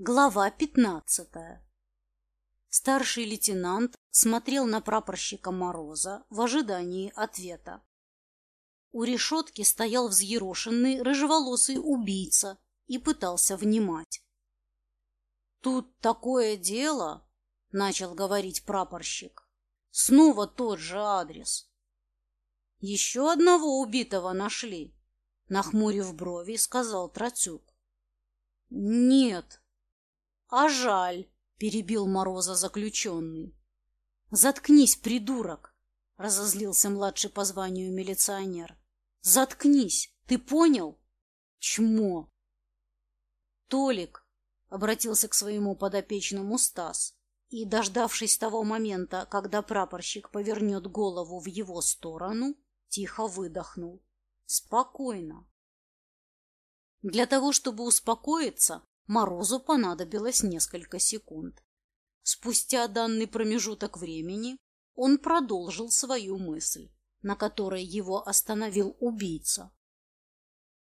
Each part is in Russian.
Глава пятнадцатая. Старший лейтенант смотрел на прапорщика Мороза в ожидании ответа. У решетки стоял взъерошенный рыжеволосый убийца и пытался внимать. «Тут такое дело!» — начал говорить прапорщик. «Снова тот же адрес». «Еще одного убитого нашли?» — нахмурив брови, сказал Троцюк. «Нет», а жаль, перебил Мороза заключенный. Заткнись, придурок, разозлился младший по званию милиционер. Заткнись, ты понял? Чмо. Толик обратился к своему подопечному Стас и, дождавшись того момента, когда прапорщик повернет голову в его сторону, тихо выдохнул. Спокойно. Для того, чтобы успокоиться, Морозу понадобилось несколько секунд. Спустя данный промежуток времени он продолжил свою мысль, на которой его остановил убийца.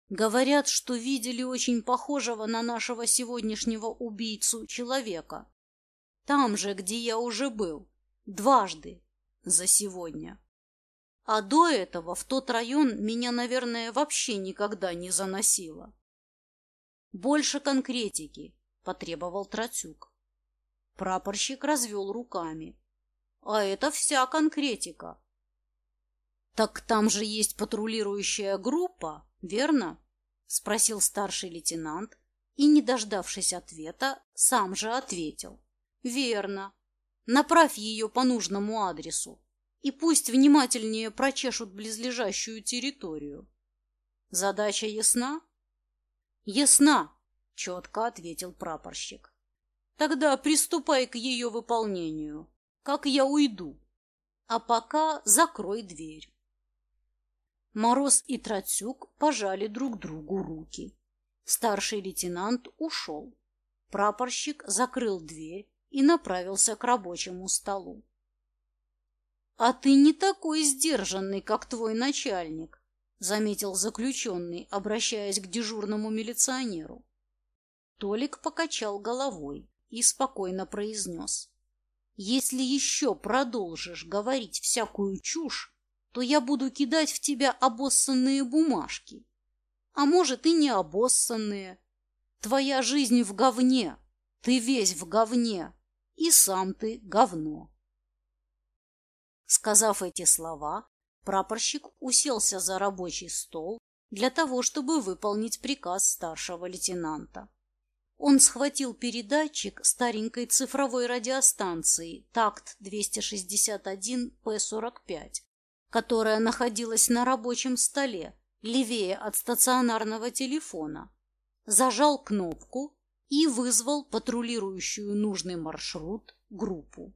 Говорят, что видели очень похожего на нашего сегодняшнего убийцу человека. Там же, где я уже был, дважды за сегодня. А до этого в тот район меня, наверное, вообще никогда не заносило. Больше конкретики, потребовал Троцюк. Прапорщик развел руками. А это вся конкретика. Так там же есть патрулирующая группа, верно? Спросил старший лейтенант и, не дождавшись ответа, сам же ответил. Верно. Направь ее по нужному адресу и пусть внимательнее прочешут близлежащую территорию. Задача ясна? Ясна, четко ответил прапорщик. Тогда приступай к ее выполнению, как я уйду. А пока закрой дверь. Мороз и Троцюк пожали друг другу руки. Старший лейтенант ушел. Прапорщик закрыл дверь и направился к рабочему столу. — А ты не такой сдержанный, как твой начальник, заметил заключенный, обращаясь к дежурному милиционеру. Толик покачал головой и спокойно произнес. «Если еще продолжишь говорить всякую чушь, то я буду кидать в тебя обоссанные бумажки. А может, и не обоссанные. Твоя жизнь в говне, ты весь в говне, и сам ты говно». Сказав эти слова, Прапорщик уселся за рабочий стол для того, чтобы выполнить приказ старшего лейтенанта. Он схватил передатчик старенькой цифровой радиостанции ТАКТ-261П-45, которая находилась на рабочем столе, левее от стационарного телефона, зажал кнопку и вызвал патрулирующую нужный маршрут группу.